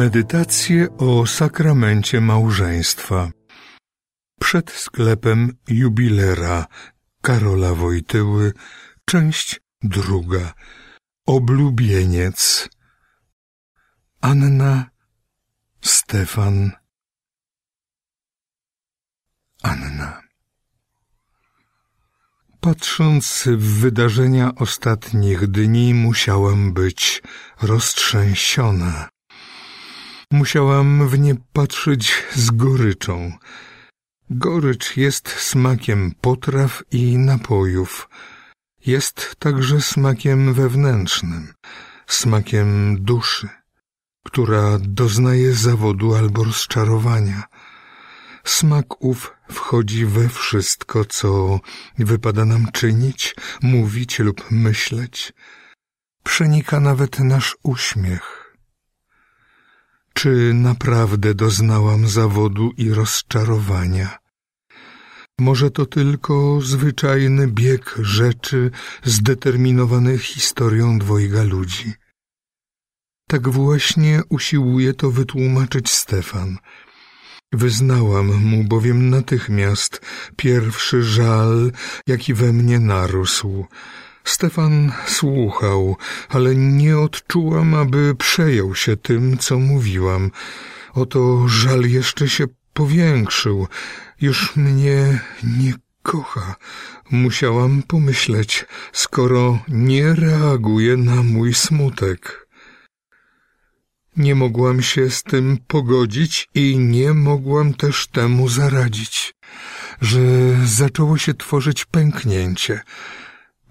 Medytacje o sakramencie małżeństwa. Przed sklepem jubilera Karola Wojtyły, część druga. Oblubieniec. Anna, Stefan, Anna. Patrząc w wydarzenia ostatnich dni, musiałam być roztrzęsiona. Musiałam w nie patrzeć z goryczą. Gorycz jest smakiem potraw i napojów. Jest także smakiem wewnętrznym, smakiem duszy, która doznaje zawodu albo rozczarowania. Smak ów wchodzi we wszystko, co wypada nam czynić, mówić lub myśleć. Przenika nawet nasz uśmiech czy naprawdę doznałam zawodu i rozczarowania? Może to tylko zwyczajny bieg rzeczy zdeterminowany historią dwojga ludzi. Tak właśnie usiłuje to wytłumaczyć Stefan. Wyznałam mu bowiem natychmiast pierwszy żal, jaki we mnie narósł, Stefan słuchał, ale nie odczułam, aby przejął się tym, co mówiłam. Oto żal jeszcze się powiększył. Już mnie nie kocha. Musiałam pomyśleć, skoro nie reaguje na mój smutek. Nie mogłam się z tym pogodzić i nie mogłam też temu zaradzić, że zaczęło się tworzyć pęknięcie.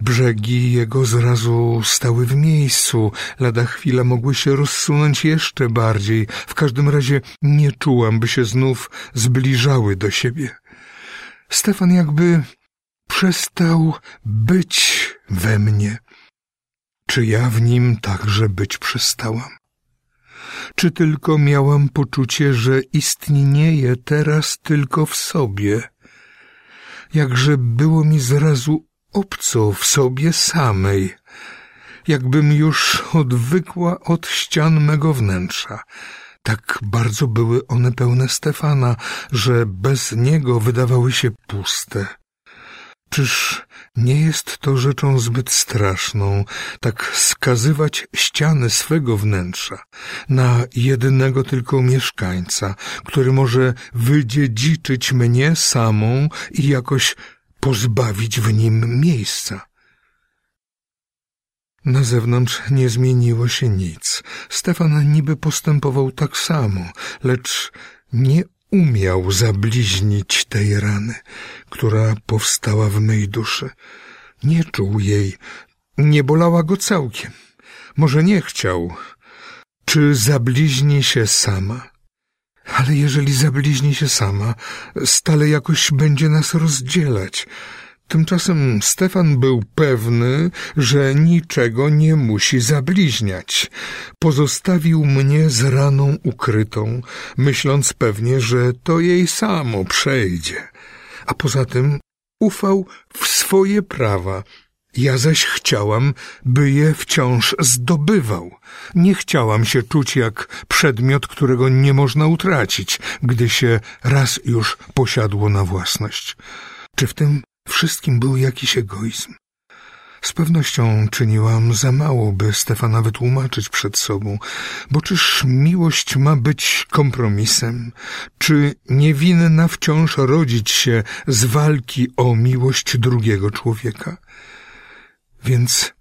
Brzegi jego zrazu stały w miejscu, lada chwila mogły się rozsunąć jeszcze bardziej. W każdym razie nie czułam, by się znów zbliżały do siebie. Stefan jakby przestał być we mnie. Czy ja w nim także być przestałam? Czy tylko miałam poczucie, że istnieje teraz tylko w sobie? Jakże było mi zrazu obco w sobie samej, jakbym już odwykła od ścian mego wnętrza. Tak bardzo były one pełne Stefana, że bez niego wydawały się puste. Czyż nie jest to rzeczą zbyt straszną, tak skazywać ściany swego wnętrza na jednego tylko mieszkańca, który może wydziedziczyć mnie samą i jakoś pozbawić w nim miejsca. Na zewnątrz nie zmieniło się nic. Stefan niby postępował tak samo, lecz nie umiał zabliźnić tej rany, która powstała w mej duszy. Nie czuł jej, nie bolała go całkiem. Może nie chciał. Czy zabliźni się sama? Ale jeżeli zabliźni się sama, stale jakoś będzie nas rozdzielać. Tymczasem Stefan był pewny, że niczego nie musi zabliźniać. Pozostawił mnie z raną ukrytą, myśląc pewnie, że to jej samo przejdzie. A poza tym ufał w swoje prawa, ja zaś chciałam, by je wciąż zdobywał. Nie chciałam się czuć jak przedmiot, którego nie można utracić, gdy się raz już posiadło na własność. Czy w tym wszystkim był jakiś egoizm? Z pewnością czyniłam za mało, by Stefana wytłumaczyć przed sobą, bo czyż miłość ma być kompromisem? Czy niewinna wciąż rodzić się z walki o miłość drugiego człowieka? Więc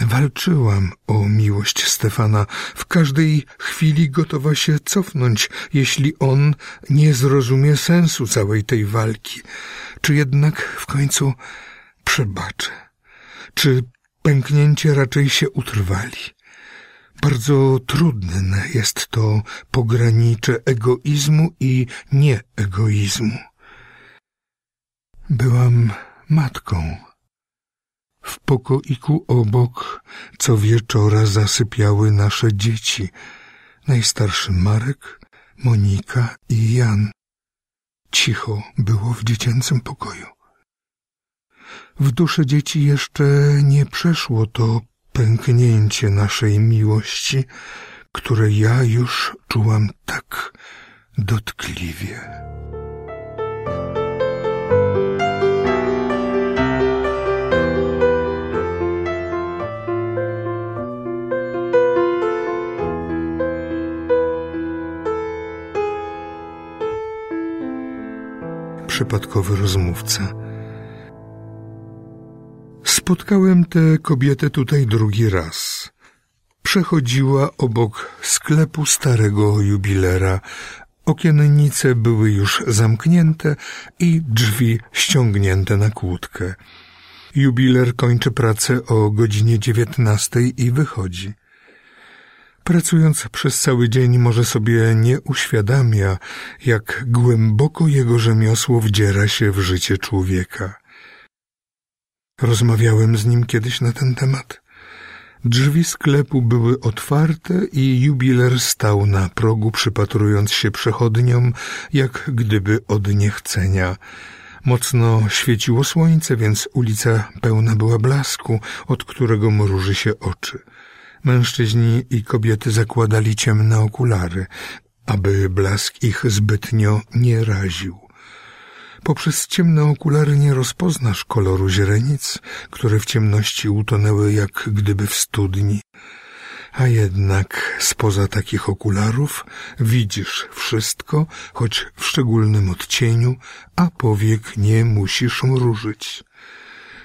walczyłam o miłość Stefana. W każdej chwili gotowa się cofnąć, jeśli on nie zrozumie sensu całej tej walki. Czy jednak w końcu przebaczę? Czy pęknięcie raczej się utrwali? Bardzo trudne jest to pogranicze egoizmu i nieegoizmu. Byłam matką w pokoiku obok co wieczora zasypiały nasze dzieci, najstarszy Marek, Monika i Jan. Cicho było w dziecięcym pokoju. W duszy dzieci jeszcze nie przeszło to pęknięcie naszej miłości, które ja już czułam tak dotkliwie. Przypadkowy rozmówca. Spotkałem tę kobietę tutaj drugi raz. Przechodziła obok sklepu starego jubilera. Okiennice były już zamknięte i drzwi ściągnięte na kłódkę. Jubiler kończy pracę o godzinie dziewiętnastej i wychodzi. Pracując przez cały dzień może sobie nie uświadamia, jak głęboko jego rzemiosło wdziera się w życie człowieka. Rozmawiałem z nim kiedyś na ten temat. Drzwi sklepu były otwarte i jubiler stał na progu, przypatrując się przechodniom, jak gdyby od niechcenia. Mocno świeciło słońce, więc ulica pełna była blasku, od którego mruży się oczy. Mężczyźni i kobiety zakładali ciemne okulary, aby blask ich zbytnio nie raził. Poprzez ciemne okulary nie rozpoznasz koloru źrenic, które w ciemności utonęły jak gdyby w studni. A jednak spoza takich okularów widzisz wszystko, choć w szczególnym odcieniu, a powiek nie musisz mrużyć.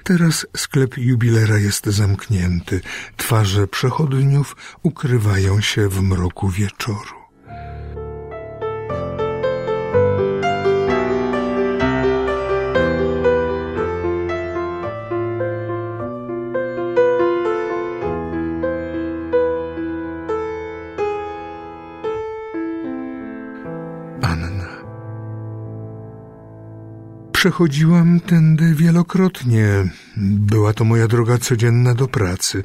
Teraz sklep jubilera jest zamknięty, twarze przechodniów ukrywają się w mroku wieczoru. Przechodziłam tędy wielokrotnie. Była to moja droga codzienna do pracy.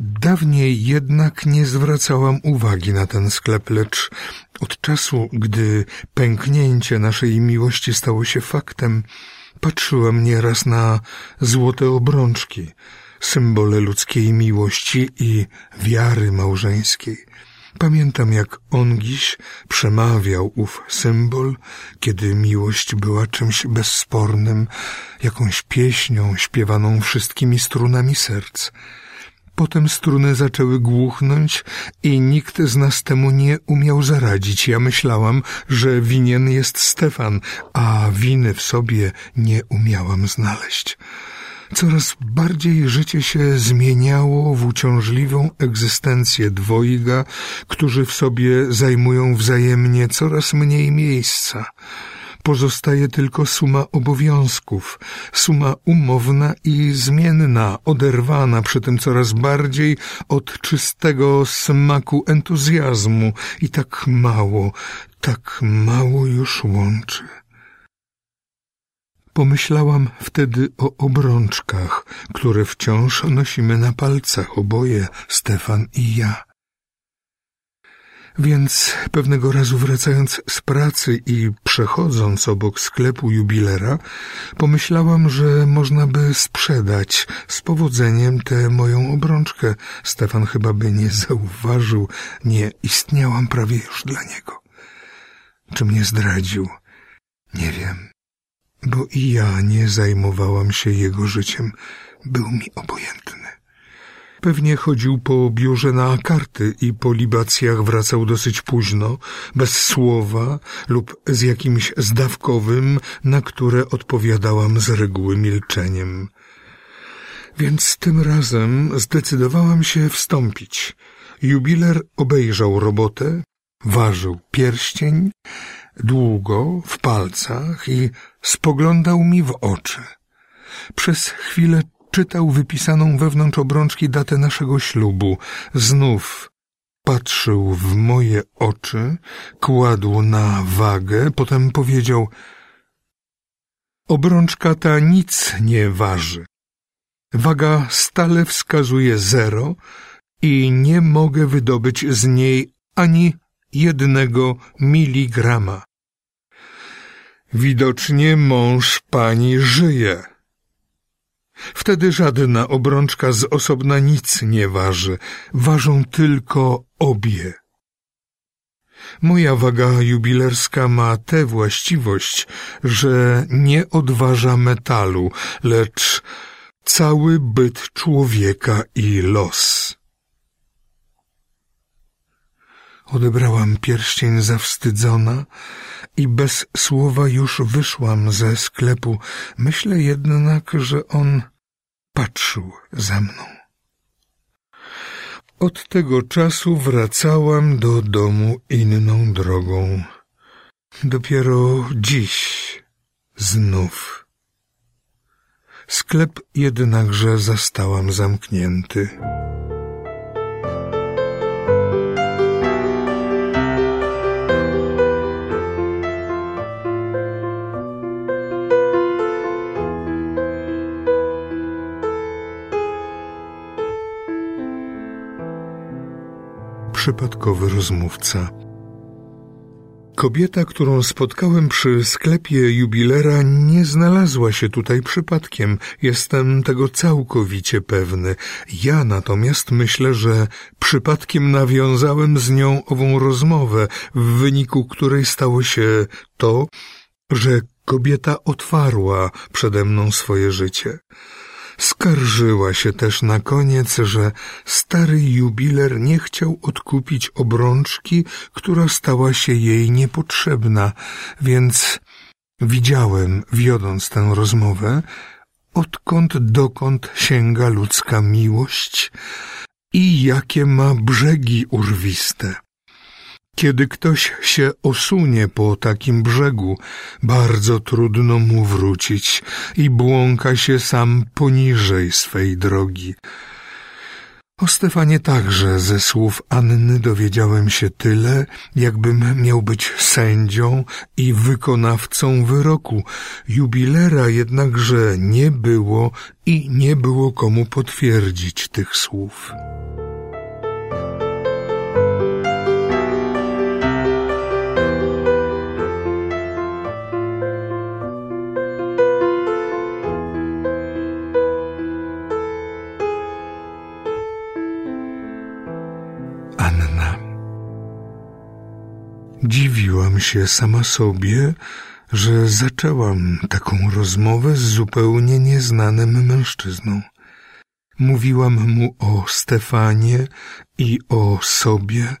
Dawniej jednak nie zwracałam uwagi na ten sklep, lecz od czasu, gdy pęknięcie naszej miłości stało się faktem, patrzyłam nieraz na złote obrączki, symbole ludzkiej miłości i wiary małżeńskiej. Pamiętam, jak Ongiś przemawiał ów symbol, kiedy miłość była czymś bezspornym, jakąś pieśnią śpiewaną wszystkimi strunami serc. Potem struny zaczęły głuchnąć i nikt z nas temu nie umiał zaradzić. Ja myślałam, że winien jest Stefan, a winy w sobie nie umiałam znaleźć. Coraz bardziej życie się zmieniało w uciążliwą egzystencję dwojga, którzy w sobie zajmują wzajemnie coraz mniej miejsca. Pozostaje tylko suma obowiązków, suma umowna i zmienna, oderwana przy tym coraz bardziej od czystego smaku entuzjazmu i tak mało, tak mało już łączy. Pomyślałam wtedy o obrączkach, które wciąż nosimy na palcach oboje, Stefan i ja. Więc pewnego razu wracając z pracy i przechodząc obok sklepu jubilera, pomyślałam, że można by sprzedać z powodzeniem tę moją obrączkę. Stefan chyba by nie zauważył, nie istniałam prawie już dla niego. Czy mnie zdradził? Nie wiem bo i ja nie zajmowałam się jego życiem, był mi obojętny. Pewnie chodził po biurze na karty i po libacjach wracał dosyć późno, bez słowa lub z jakimś zdawkowym, na które odpowiadałam z reguły milczeniem. Więc tym razem zdecydowałam się wstąpić. Jubiler obejrzał robotę, ważył pierścień, długo w palcach i spoglądał mi w oczy. Przez chwilę czytał wypisaną wewnątrz obrączki datę naszego ślubu. Znów patrzył w moje oczy, kładł na wagę, potem powiedział Obrączka ta nic nie waży. Waga stale wskazuje zero i nie mogę wydobyć z niej ani jednego miligrama. Widocznie mąż pani żyje. Wtedy żadna obrączka z osobna nic nie waży, ważą tylko obie. Moja waga jubilerska ma tę właściwość, że nie odważa metalu, lecz cały byt człowieka i los. Odebrałam pierścień zawstydzona i bez słowa już wyszłam ze sklepu. Myślę jednak, że on patrzył za mną. Od tego czasu wracałam do domu inną drogą. Dopiero dziś znów. Sklep jednakże zastałam zamknięty. Przypadkowy rozmówca. Kobieta, którą spotkałem przy sklepie jubilera, nie znalazła się tutaj przypadkiem. Jestem tego całkowicie pewny. Ja natomiast myślę, że przypadkiem nawiązałem z nią ową rozmowę, w wyniku której stało się to, że kobieta otwarła przede mną swoje życie. Skarżyła się też na koniec, że stary jubiler nie chciał odkupić obrączki, która stała się jej niepotrzebna, więc widziałem, wiodąc tę rozmowę, odkąd dokąd sięga ludzka miłość i jakie ma brzegi urwiste. Kiedy ktoś się osunie po takim brzegu, bardzo trudno mu wrócić i błąka się sam poniżej swej drogi. O Stefanie także ze słów Anny dowiedziałem się tyle, jakbym miał być sędzią i wykonawcą wyroku. Jubilera jednakże nie było i nie było komu potwierdzić tych słów. Dziwiłam się sama sobie, że zaczęłam taką rozmowę z zupełnie nieznanym mężczyzną. Mówiłam mu o Stefanie i o sobie,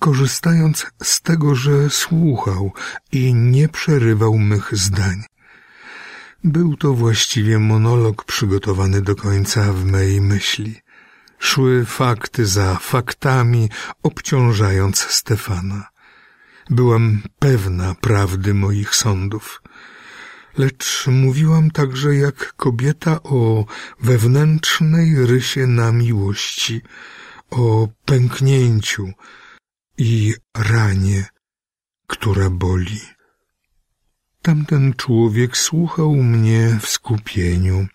korzystając z tego, że słuchał i nie przerywał mych zdań. Był to właściwie monolog przygotowany do końca w mej myśli. Szły fakty za faktami, obciążając Stefana. Byłam pewna prawdy moich sądów, lecz mówiłam także jak kobieta o wewnętrznej rysie na miłości, o pęknięciu i ranie, która boli. Tamten człowiek słuchał mnie w skupieniu.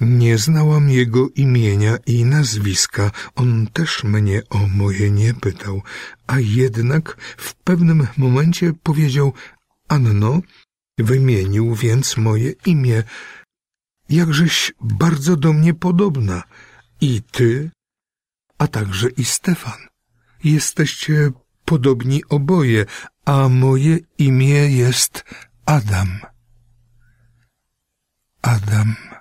Nie znałam jego imienia i nazwiska, on też mnie o moje nie pytał, a jednak w pewnym momencie powiedział Anno, wymienił więc moje imię. Jakżeś bardzo do mnie podobna, i ty, a także i Stefan. Jesteście podobni oboje, a moje imię jest Adam. Adam.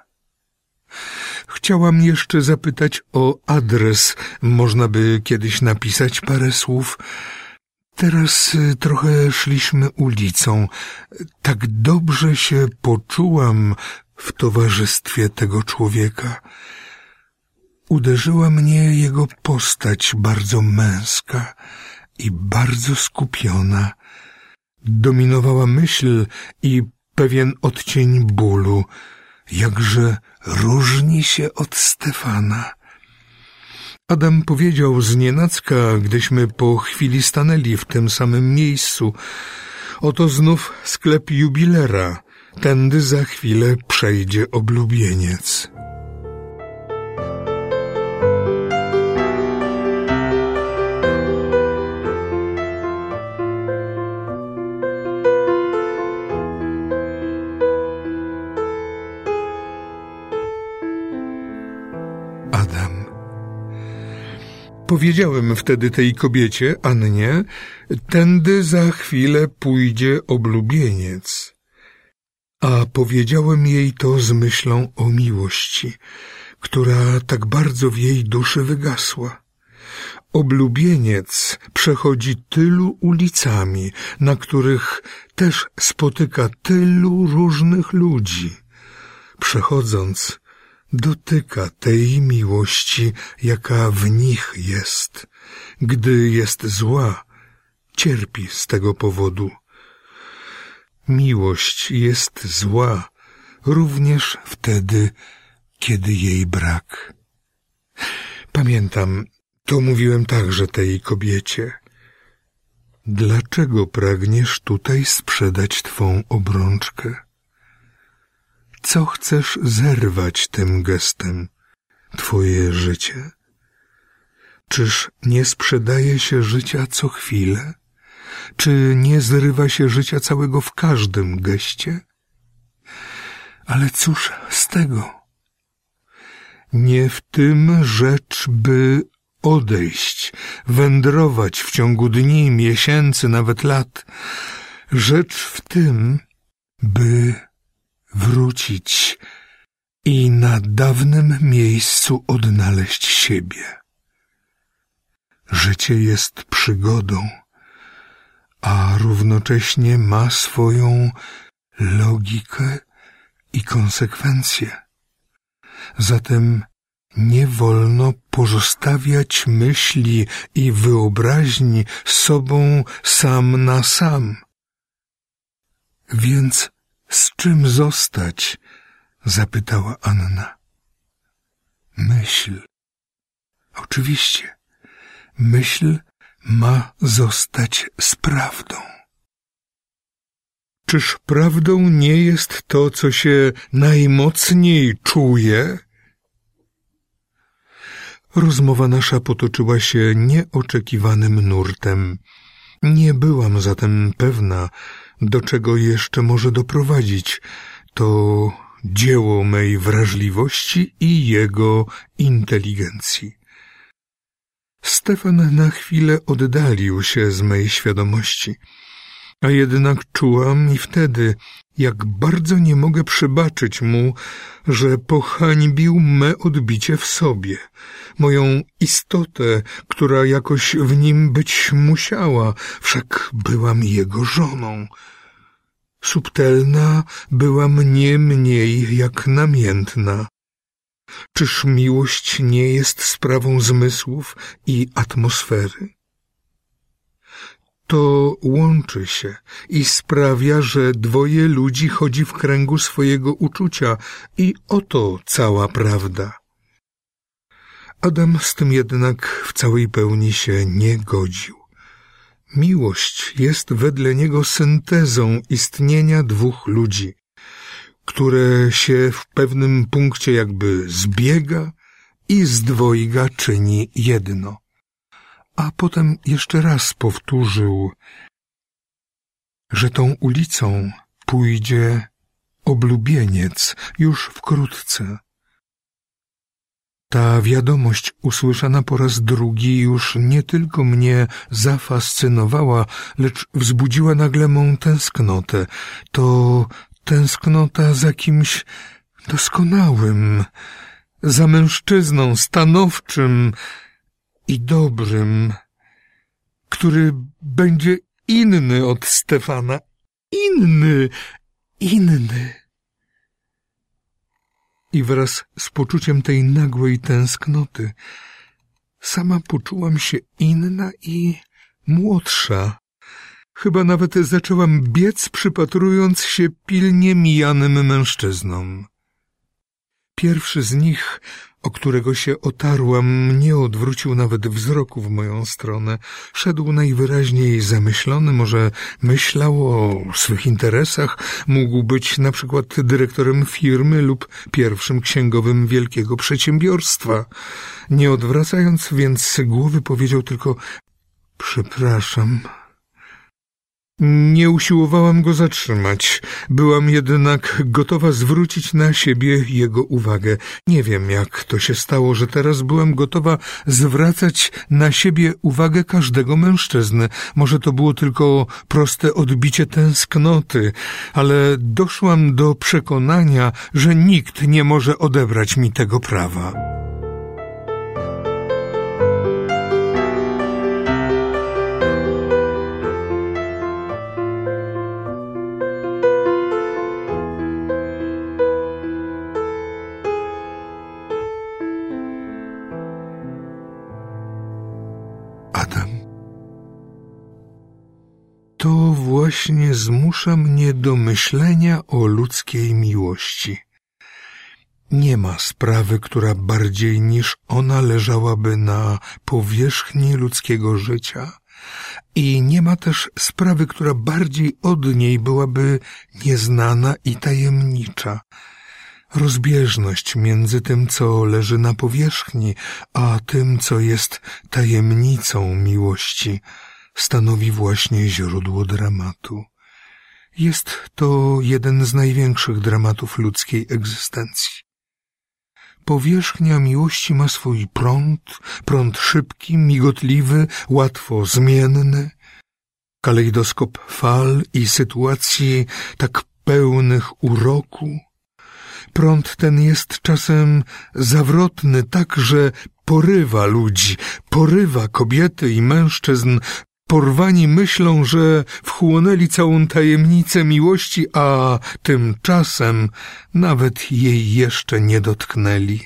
Chciałam jeszcze zapytać o adres. Można by kiedyś napisać parę słów. Teraz y, trochę szliśmy ulicą. Tak dobrze się poczułam w towarzystwie tego człowieka. Uderzyła mnie jego postać bardzo męska i bardzo skupiona. Dominowała myśl i pewien odcień bólu jakże różni się od Stefana. Adam powiedział z nienacka, gdyśmy po chwili stanęli w tym samym miejscu. Oto znów sklep jubilera. Tędy za chwilę przejdzie oblubieniec. Powiedziałem wtedy tej kobiecie, Annie, tędy za chwilę pójdzie oblubieniec. A powiedziałem jej to z myślą o miłości, która tak bardzo w jej duszy wygasła. Oblubieniec przechodzi tylu ulicami, na których też spotyka tylu różnych ludzi. Przechodząc, dotyka tej miłości, jaka w nich jest. Gdy jest zła, cierpi z tego powodu. Miłość jest zła również wtedy, kiedy jej brak. Pamiętam, to mówiłem także tej kobiecie. Dlaczego pragniesz tutaj sprzedać twą obrączkę? Co chcesz zerwać tym gestem? Twoje życie? Czyż nie sprzedaje się życia co chwilę? Czy nie zrywa się życia całego w każdym geście? Ale cóż z tego? Nie w tym rzecz, by odejść, wędrować w ciągu dni, miesięcy, nawet lat. Rzecz w tym, by wrócić i na dawnym miejscu odnaleźć siebie. Życie jest przygodą, a równocześnie ma swoją logikę i konsekwencje. Zatem nie wolno pozostawiać myśli i wyobraźni sobą sam na sam. Więc z czym zostać? zapytała Anna. Myśl. Oczywiście, myśl ma zostać z prawdą. Czyż prawdą nie jest to, co się najmocniej czuje? Rozmowa nasza potoczyła się nieoczekiwanym nurtem. Nie byłam zatem pewna, do czego jeszcze może doprowadzić. To dzieło mej wrażliwości i jego inteligencji. Stefan na chwilę oddalił się z mej świadomości, a jednak czułam i wtedy, jak bardzo nie mogę przebaczyć mu, że pohańbił me odbicie w sobie, moją istotę, która jakoś w nim być musiała, wszak byłam jego żoną. Subtelna byłam nie mniej jak namiętna. Czyż miłość nie jest sprawą zmysłów i atmosfery? To łączy się i sprawia, że dwoje ludzi chodzi w kręgu swojego uczucia i oto cała prawda. Adam z tym jednak w całej pełni się nie godził. Miłość jest wedle niego syntezą istnienia dwóch ludzi, które się w pewnym punkcie jakby zbiega i z dwojga czyni jedno. A potem jeszcze raz powtórzył, że tą ulicą pójdzie oblubieniec już wkrótce. Ta wiadomość usłyszana po raz drugi już nie tylko mnie zafascynowała, lecz wzbudziła nagle mą tęsknotę. To tęsknota za kimś doskonałym, za mężczyzną stanowczym i dobrym, który będzie inny od Stefana. Inny, inny i wraz z poczuciem tej nagłej tęsknoty sama poczułam się inna i młodsza. Chyba nawet zaczęłam biec, przypatrując się pilnie mijanym mężczyznom. Pierwszy z nich o którego się otarłam, nie odwrócił nawet wzroku w moją stronę. Szedł najwyraźniej zamyślony, może myślał o swych interesach, mógł być na przykład dyrektorem firmy lub pierwszym księgowym wielkiego przedsiębiorstwa. Nie odwracając więc głowy powiedział tylko Przepraszam, Nie usiłowałam go zatrzymać. Byłam jednak gotowa zwrócić na siebie jego uwagę. Nie wiem, jak to się stało, że teraz byłam gotowa zwracać na siebie uwagę każdego mężczyzny. Może to było tylko proste odbicie tęsknoty, ale doszłam do przekonania, że nikt nie może odebrać mi tego prawa. Właśnie zmusza mnie do myślenia o ludzkiej miłości. Nie ma sprawy, która bardziej niż ona leżałaby na powierzchni ludzkiego życia. I nie ma też sprawy, która bardziej od niej byłaby nieznana i tajemnicza. Rozbieżność między tym, co leży na powierzchni, a tym, co jest tajemnicą miłości, stanowi właśnie źródło dramatu. Jest to jeden z największych dramatów ludzkiej egzystencji. Powierzchnia miłości ma swój prąd, prąd szybki, migotliwy, łatwo zmienny, kalejdoskop fal i sytuacji tak pełnych uroku. Prąd ten jest czasem zawrotny tak, że porywa ludzi, porywa kobiety i mężczyzn, porwani myślą, że wchłonęli całą tajemnicę miłości, a tymczasem nawet jej jeszcze nie dotknęli.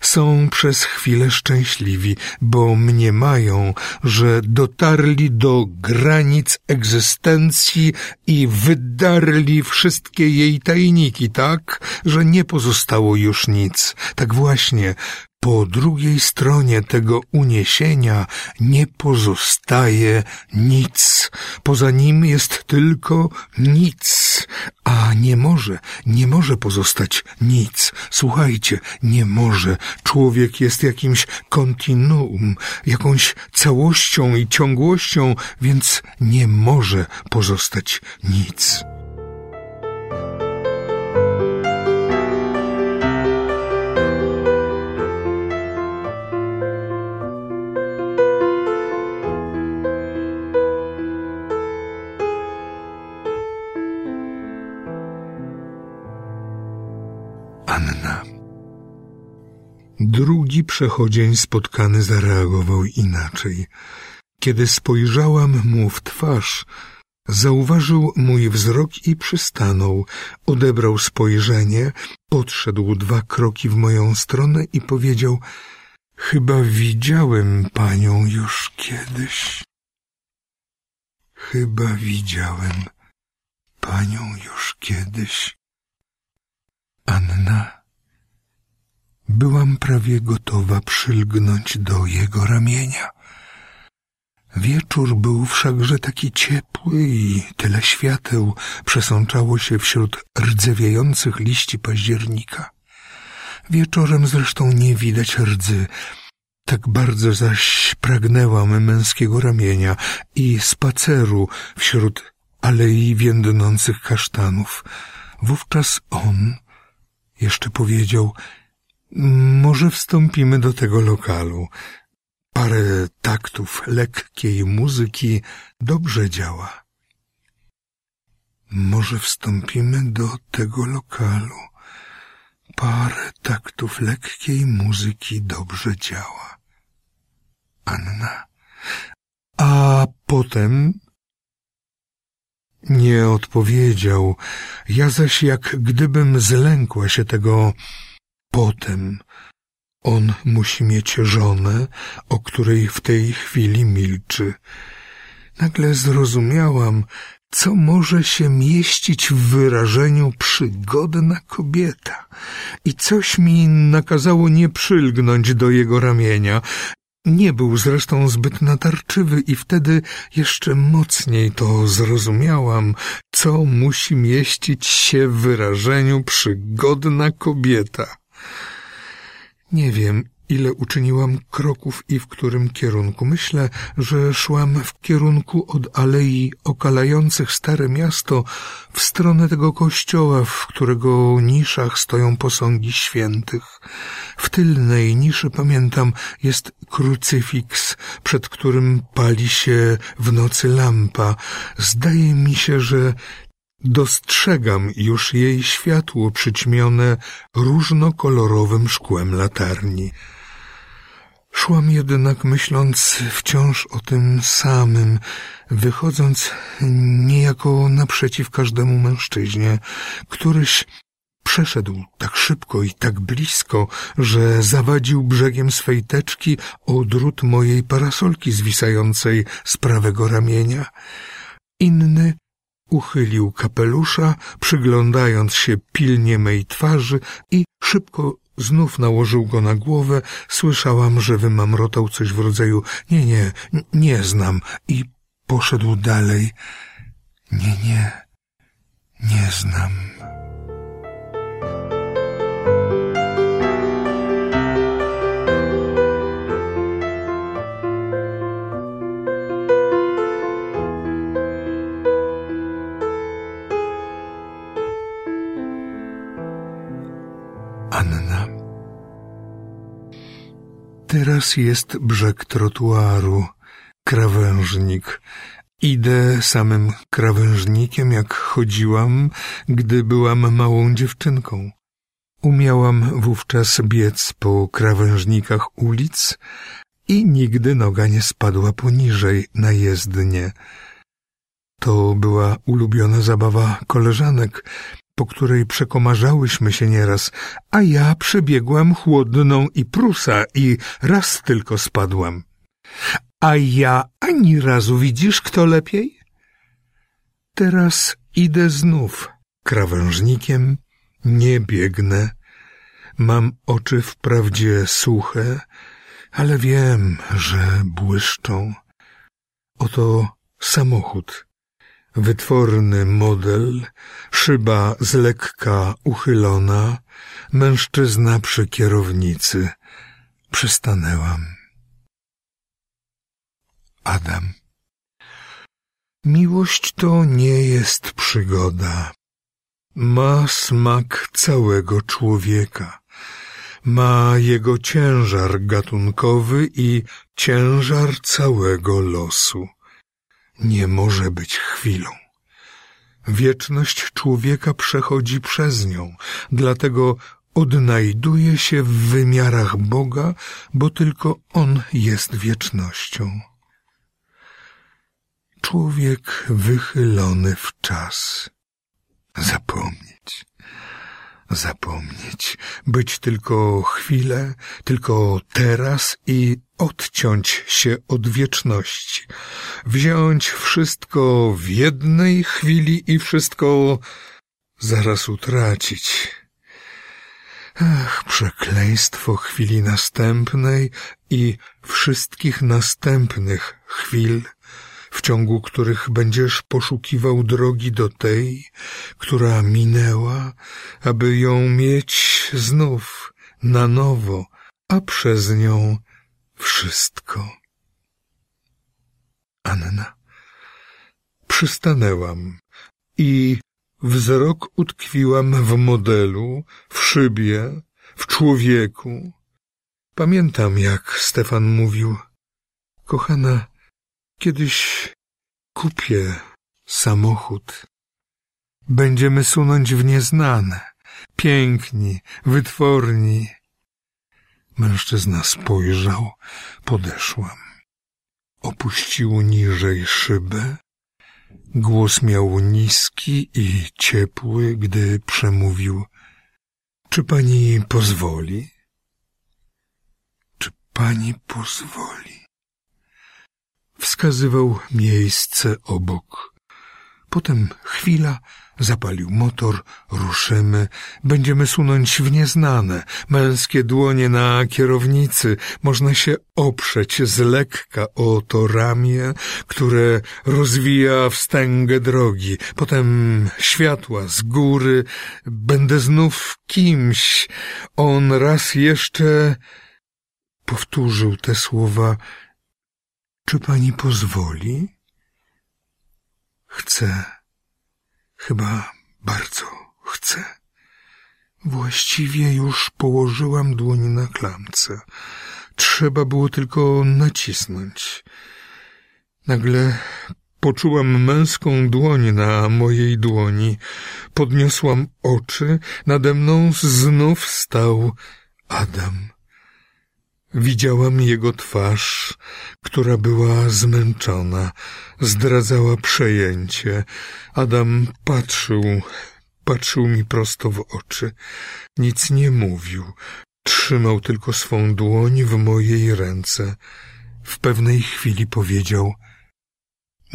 Są przez chwilę szczęśliwi, bo mniemają, że dotarli do granic egzystencji i wydarli wszystkie jej tajniki tak, że nie pozostało już nic. Tak właśnie, po drugiej stronie tego uniesienia nie pozostaje nic. Poza nim jest tylko nic. A nie może, nie może pozostać nic. Słuchajcie, nie może. Człowiek jest jakimś kontinuum, jakąś całością i ciągłością, więc nie może pozostać nic. Anna. Drugi przechodzień spotkany zareagował inaczej. Kiedy spojrzałam mu w twarz, zauważył mój wzrok i przystanął. Odebrał spojrzenie, podszedł dwa kroki w moją stronę i powiedział — Chyba widziałem panią już kiedyś. Chyba widziałem panią już kiedyś. Anna. Byłam prawie gotowa przylgnąć do jego ramienia. Wieczór był wszakże taki ciepły i tyle świateł przesączało się wśród rdzewiejących liści października. Wieczorem zresztą nie widać rdzy, tak bardzo zaś pragnęłam męskiego ramienia i spaceru wśród alei więdnących kasztanów. Wówczas on jeszcze powiedział, może wstąpimy do tego lokalu. Parę taktów lekkiej muzyki dobrze działa. Może wstąpimy do tego lokalu. Parę taktów lekkiej muzyki dobrze działa. Anna. A potem nie odpowiedział, ja zaś jak gdybym zlękła się tego potem. On musi mieć żonę, o której w tej chwili milczy. Nagle zrozumiałam, co może się mieścić w wyrażeniu przygodna kobieta. I coś mi nakazało nie przylgnąć do jego ramienia, nie był zresztą zbyt natarczywy i wtedy jeszcze mocniej to zrozumiałam, co musi mieścić się w wyrażeniu przygodna kobieta. Nie wiem, ile uczyniłam kroków i w którym kierunku. Myślę, że szłam w kierunku od alei okalających stare miasto w stronę tego kościoła, w którego niszach stoją posągi świętych. W tylnej niszy, pamiętam, jest krucyfiks, przed którym pali się w nocy lampa. Zdaje mi się, że Dostrzegam już jej światło przyćmione różnokolorowym szkłem latarni. Szłam jednak myśląc wciąż o tym samym, wychodząc niejako naprzeciw każdemu mężczyźnie. Któryś przeszedł tak szybko i tak blisko, że zawadził brzegiem swej teczki o drut mojej parasolki zwisającej z prawego ramienia. Inny uchylił kapelusza, przyglądając się pilnie mej twarzy i szybko znów nałożył go na głowę. Słyszałam, że wymamrotał coś w rodzaju nie, nie, nie znam i poszedł dalej. Nie, nie, nie znam. Teraz jest brzeg trotuaru, krawężnik. Idę samym krawężnikiem, jak chodziłam, gdy byłam małą dziewczynką. Umiałam wówczas biec po krawężnikach ulic i nigdy noga nie spadła poniżej na jezdnie. To była ulubiona zabawa koleżanek, po której przekomarzałyśmy się nieraz, a ja przebiegłam chłodną i prusa i raz tylko spadłam. A ja ani razu widzisz, kto lepiej? Teraz idę znów krawężnikiem, nie biegnę. Mam oczy wprawdzie suche, ale wiem, że błyszczą. Oto samochód Wytworny model, szyba z lekka uchylona, mężczyzna przy kierownicy. Przystanęłam. Adam. Miłość to nie jest przygoda. Ma smak całego człowieka. Ma jego ciężar gatunkowy i ciężar całego losu nie może być chwilą. Wieczność człowieka przechodzi przez nią, dlatego odnajduje się w wymiarach Boga, bo tylko On jest wiecznością. Człowiek wychylony w czas. Zapomnieć zapomnieć, być tylko chwilę, tylko teraz i odciąć się od wieczności, wziąć wszystko w jednej chwili i wszystko zaraz utracić. Ach, przekleństwo chwili następnej i wszystkich następnych chwil, w ciągu których będziesz poszukiwał drogi do tej, która minęła, aby ją mieć znów na nowo, a przez nią wszystko. Anna. Przystanęłam i wzrok utkwiłam w modelu, w szybie, w człowieku. Pamiętam, jak Stefan mówił, kochana, Kiedyś kupię samochód. Będziemy sunąć w nieznane, piękni, wytworni. Mężczyzna spojrzał, podeszłam. Opuścił niżej szybę. Głos miał niski i ciepły, gdy przemówił. Czy pani pozwoli? Czy pani pozwoli? Wskazywał miejsce obok. Potem chwila, zapalił motor, ruszymy, będziemy sunąć w nieznane, męskie dłonie na kierownicy, można się oprzeć z lekka o to ramię, które rozwija wstęgę drogi, potem światła z góry, będę znów kimś, on raz jeszcze powtórzył te słowa. Czy pani pozwoli? Chcę. Chyba bardzo chcę. Właściwie już położyłam dłoń na klamce. Trzeba było tylko nacisnąć. Nagle poczułam męską dłoń na mojej dłoni. Podniosłam oczy. Nade mną znów stał Adam. Widziałam jego twarz, która była zmęczona, zdradzała przejęcie. Adam patrzył, patrzył mi prosto w oczy. Nic nie mówił, trzymał tylko swą dłoń w mojej ręce. W pewnej chwili powiedział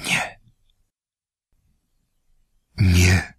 nie. Nie.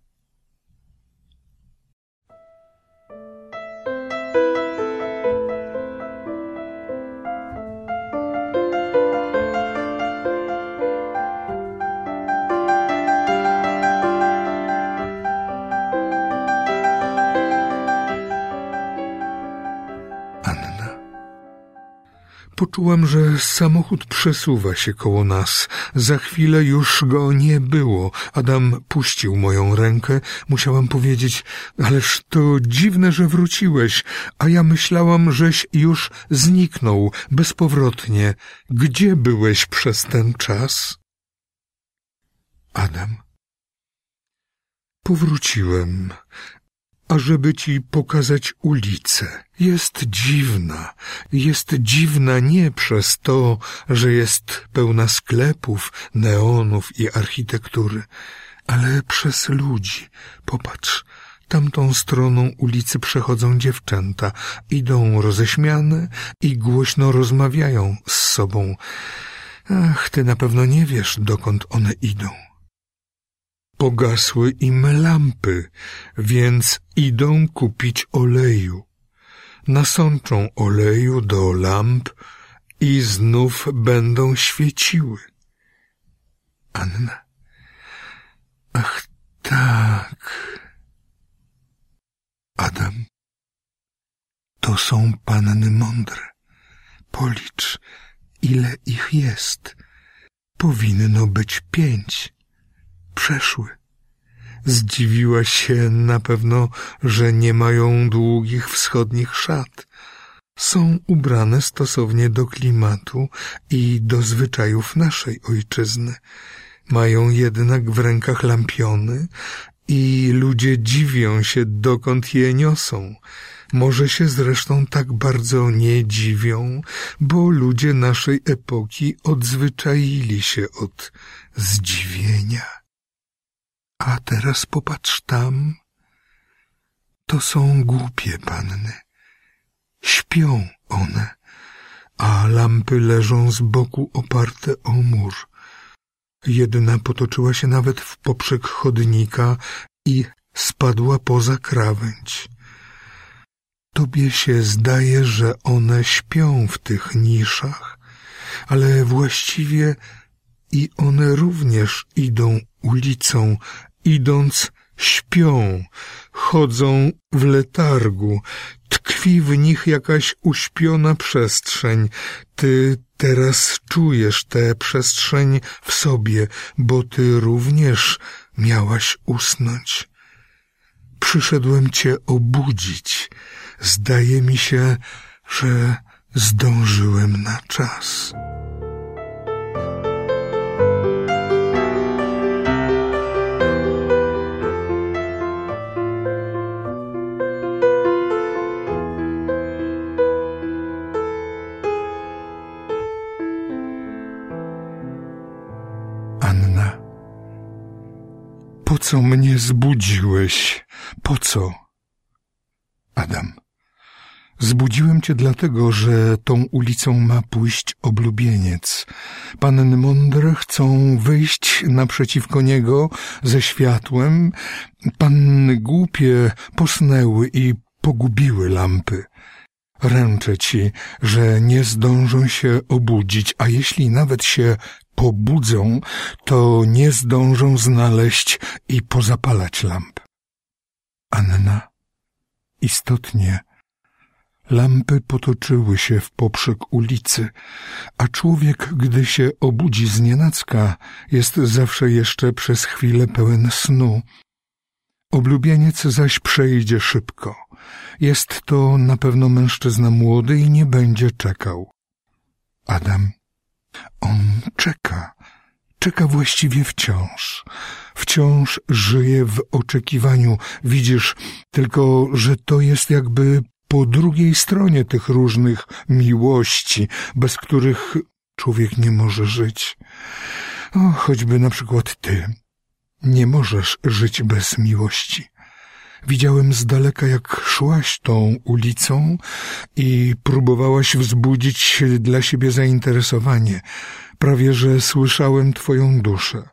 Poczułam, że samochód przesuwa się koło nas. Za chwilę już go nie było. Adam puścił moją rękę. Musiałam powiedzieć, ależ to dziwne, że wróciłeś, a ja myślałam, żeś już zniknął bezpowrotnie. Gdzie byłeś przez ten czas? Adam. Powróciłem ażeby ci pokazać ulicę. Jest dziwna. Jest dziwna nie przez to, że jest pełna sklepów, neonów i architektury, ale przez ludzi. Popatrz, tamtą stroną ulicy przechodzą dziewczęta, idą roześmiane i głośno rozmawiają z sobą. Ach, ty na pewno nie wiesz, dokąd one idą. Pogasły im lampy, więc idą kupić oleju. Nasączą oleju do lamp i znów będą świeciły. Anna. Ach, tak. Adam. To są panny mądre. Policz, ile ich jest. Powinno być pięć przeszły. Zdziwiła się na pewno, że nie mają długich wschodnich szat. Są ubrane stosownie do klimatu i do zwyczajów naszej ojczyzny. Mają jednak w rękach lampiony i ludzie dziwią się, dokąd je niosą. Może się zresztą tak bardzo nie dziwią, bo ludzie naszej epoki odzwyczaili się od zdziwienia. A teraz popatrz tam. To są głupie panny. Śpią one, a lampy leżą z boku oparte o mur. Jedna potoczyła się nawet w poprzek chodnika i spadła poza krawędź. Tobie się zdaje, że one śpią w tych niszach, ale właściwie i one również idą ulicą, idąc, śpią, chodzą w letargu, tkwi w nich jakaś uśpiona przestrzeń. Ty teraz czujesz tę przestrzeń w sobie, bo ty również miałaś usnąć. Przyszedłem cię obudzić. Zdaje mi się, że zdążyłem na czas. Co mnie zbudziłeś? Po co? Adam. Zbudziłem cię dlatego, że tą ulicą ma pójść oblubieniec. Panny mądre chcą wyjść naprzeciwko niego ze światłem. Panny głupie posnęły i pogubiły lampy. Ręczę ci, że nie zdążą się obudzić, a jeśli nawet się pobudzą, to nie zdążą znaleźć i pozapalać lamp. Anna, istotnie, Lampy potoczyły się w poprzek ulicy, a człowiek, gdy się obudzi z nienacka, jest zawsze jeszcze przez chwilę pełen snu. Oblubieniec zaś przejdzie szybko. Jest to na pewno mężczyzna młody i nie będzie czekał. Adam. On czeka. Czeka właściwie wciąż. Wciąż żyje w oczekiwaniu. Widzisz, tylko że to jest jakby po drugiej stronie tych różnych miłości, bez których człowiek nie może żyć. O, choćby na przykład ty. Nie możesz żyć bez miłości. Widziałem z daleka, jak szłaś tą ulicą i próbowałaś wzbudzić dla siebie zainteresowanie. Prawie że słyszałem twoją duszę.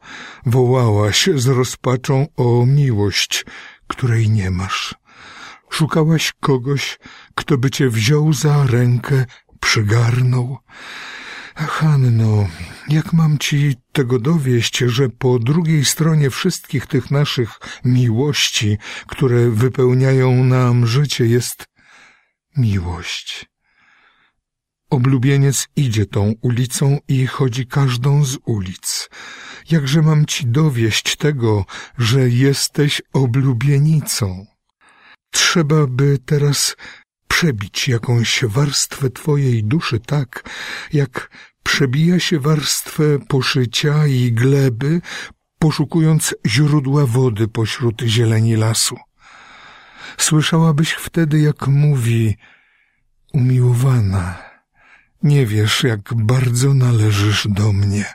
Wołałaś z rozpaczą o miłość, której nie masz. Szukałaś kogoś, kto by cię wziął za rękę, przygarnął. Hanno, jak mam ci tego dowieść, że po drugiej stronie wszystkich tych naszych miłości, które wypełniają nam życie, jest miłość. Oblubieniec idzie tą ulicą i chodzi każdą z ulic. Jakże mam ci dowieść tego, że jesteś oblubienicą? Trzeba by teraz przebić jakąś warstwę twojej duszy tak, jak przebija się warstwę poszycia i gleby, poszukując źródła wody pośród zieleni lasu. Słyszałabyś wtedy, jak mówi umiłowana, nie wiesz, jak bardzo należysz do mnie,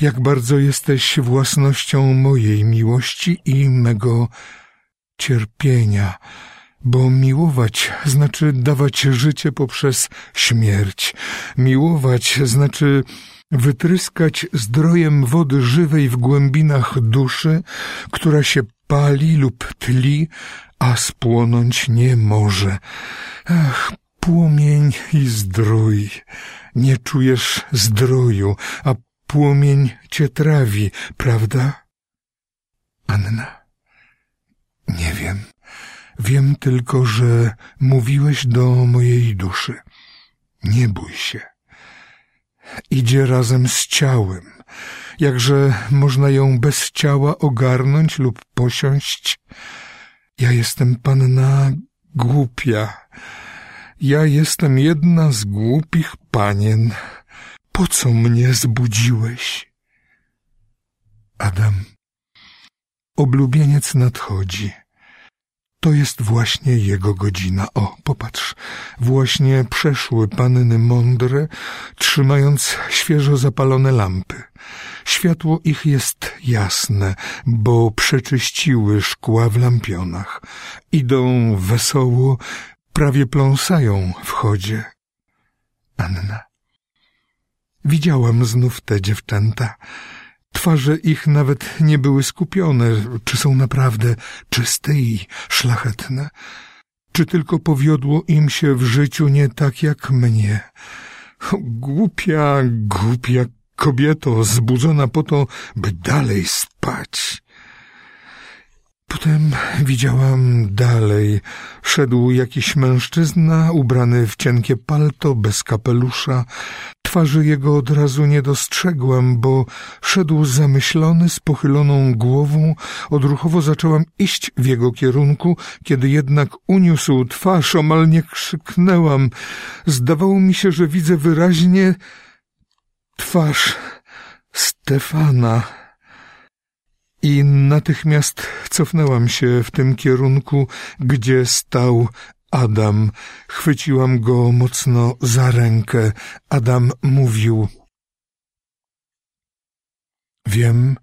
jak bardzo jesteś własnością mojej miłości i mego cierpienia, bo miłować znaczy dawać życie poprzez śmierć. Miłować znaczy wytryskać zdrojem wody żywej w głębinach duszy, która się pali lub tli, a spłonąć nie może. Ach, płomień i zdrój. Nie czujesz zdroju, a płomień cię trawi, prawda? Anna. Nie wiem. Wiem tylko, że mówiłeś do mojej duszy. Nie bój się. Idzie razem z ciałem. Jakże można ją bez ciała ogarnąć lub posiąść? Ja jestem panna głupia. Ja jestem jedna z głupich panien. Po co mnie zbudziłeś? Adam. Oblubieniec nadchodzi. To jest właśnie jego godzina. O, popatrz, właśnie przeszły panny mądre, trzymając świeżo zapalone lampy. Światło ich jest jasne, bo przeczyściły szkła w lampionach. Idą wesoło, prawie pląsają w chodzie. Anna. Widziałam znów te dziewczęta. Twarze ich nawet nie były skupione, czy są naprawdę czyste i szlachetne, czy tylko powiodło im się w życiu nie tak jak mnie. Głupia, głupia kobieto, zbudzona po to, by dalej spać. Potem widziałam dalej. Szedł jakiś mężczyzna, ubrany w cienkie palto, bez kapelusza. Twarzy jego od razu nie dostrzegłam, bo szedł zamyślony, z pochyloną głową. Odruchowo zaczęłam iść w jego kierunku, kiedy jednak uniósł twarz, omal nie krzyknęłam. Zdawało mi się, że widzę wyraźnie twarz Stefana i natychmiast cofnęłam się w tym kierunku, gdzie stał Adam. Chwyciłam go mocno za rękę. Adam mówił: Wiem,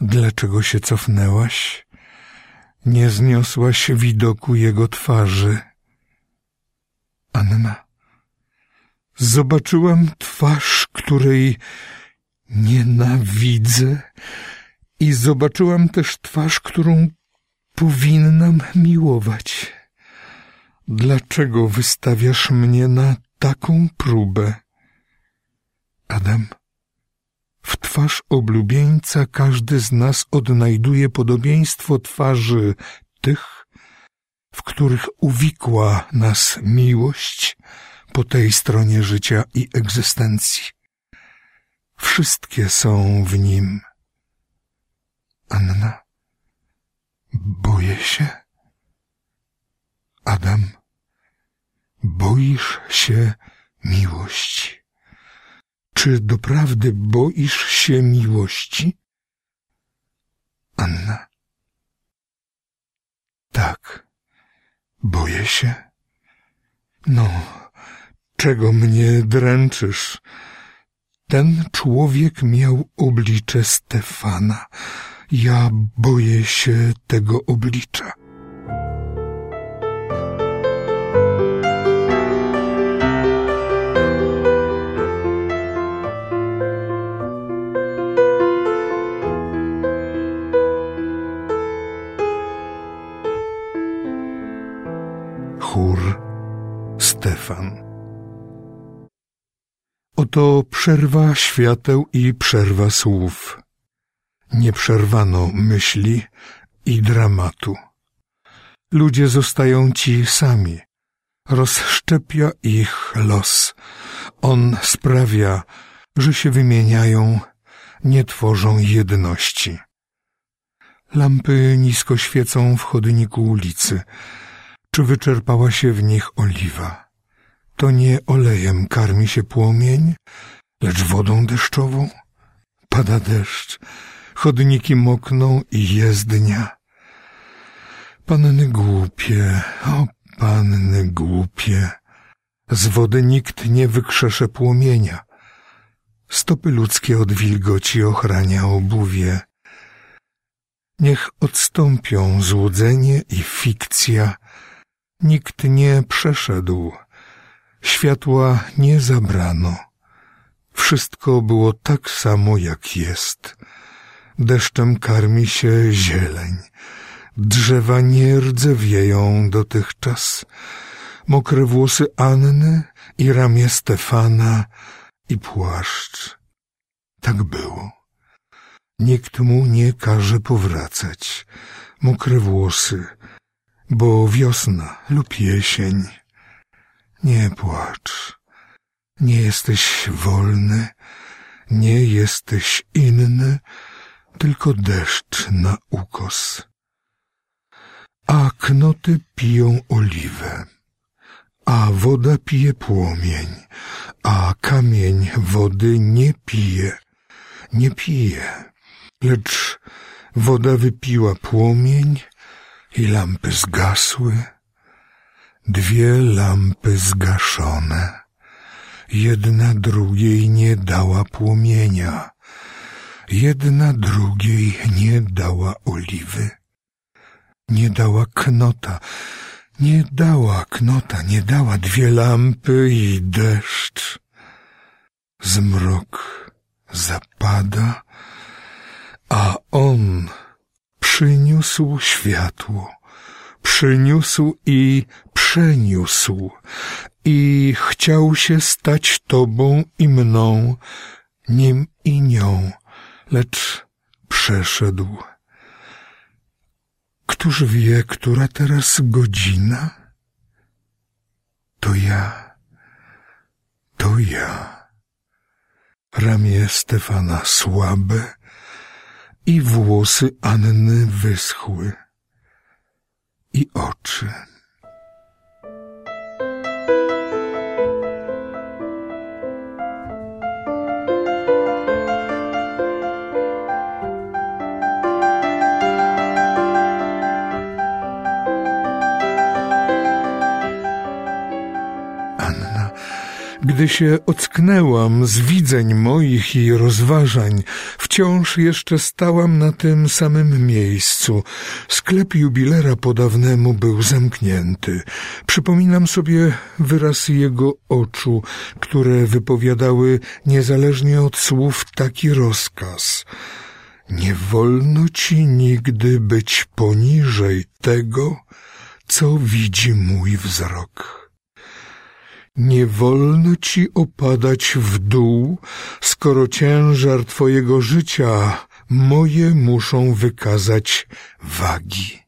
dlaczego się cofnęłaś. Nie zniosłaś widoku jego twarzy. Anna. Zobaczyłam twarz, której nienawidzę i zobaczyłam też twarz, którą powinnam miłować. Dlaczego wystawiasz mnie na taką próbę? Adam, w twarz oblubieńca każdy z nas odnajduje podobieństwo twarzy tych, w których uwikła nas miłość po tej stronie życia i egzystencji. Wszystkie są w nim. Anna, boję się. Adam, boisz się miłości. Czy doprawdy boisz się miłości? Anna. Tak, boję się. No, czego mnie dręczysz? Ten człowiek miał oblicze Stefana. Ja boję się tego oblicza. Chór Stefan Oto przerwa świateł i przerwa słów. Nie przerwano myśli i dramatu. Ludzie zostają ci sami. Rozszczepia ich los. On sprawia, że się wymieniają, nie tworzą jedności. Lampy nisko świecą w chodniku ulicy. Czy wyczerpała się w nich oliwa? To nie olejem karmi się płomień, lecz wodą deszczową. Pada deszcz, chodniki mokną i jest dnia. Panny głupie, o panny głupie, z wody nikt nie wykrzesze płomienia. Stopy ludzkie od wilgoci ochrania obuwie. Niech odstąpią złudzenie i fikcja, nikt nie przeszedł, światła nie zabrano. Wszystko było tak samo jak jest. Deszczem karmi się zieleń. Drzewa nie rdzewieją dotychczas. Mokre włosy Anny i ramię Stefana i płaszcz. Tak było. Nikt mu nie każe powracać. Mokre włosy, bo wiosna lub jesień. Nie płacz. Nie jesteś wolny, nie jesteś inny, tylko deszcz na ukos. A knoty piją oliwę, a woda pije płomień, a kamień wody nie pije, nie pije, lecz woda wypiła płomień i lampy zgasły, dwie lampy zgaszone, jedna drugiej nie dała płomienia Jedna drugiej nie dała oliwy, nie dała knota, nie dała knota, nie dała dwie lampy i deszcz. Zmrok zapada, a on przyniósł światło, przyniósł i przeniósł. I chciał się stać tobą i mną, nim i nią lecz przeszedł. Któż wie, która teraz godzina? To ja, to ja. Ramię Stefana słabe i włosy Anny wyschły i oczy. Gdy się ocknęłam z widzeń moich i rozważań, wciąż jeszcze stałam na tym samym miejscu. Sklep jubilera po dawnemu był zamknięty. Przypominam sobie wyraz jego oczu, które wypowiadały niezależnie od słów taki rozkaz. Nie wolno ci nigdy być poniżej tego, co widzi mój wzrok. Nie wolno ci opadać w dół, skoro ciężar twojego życia moje muszą wykazać wagi.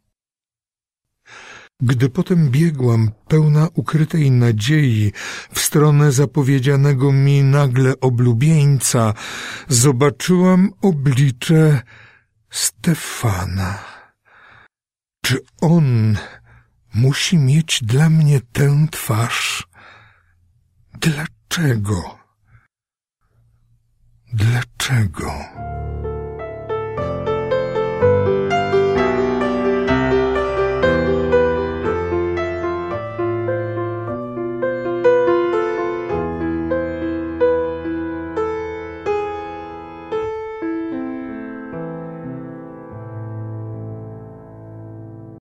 Gdy potem biegłam, pełna ukrytej nadziei, w stronę zapowiedzianego mi nagle oblubieńca, zobaczyłam oblicze Stefana. Czy on musi mieć dla mnie tę twarz? Dlaczego? Dlaczego?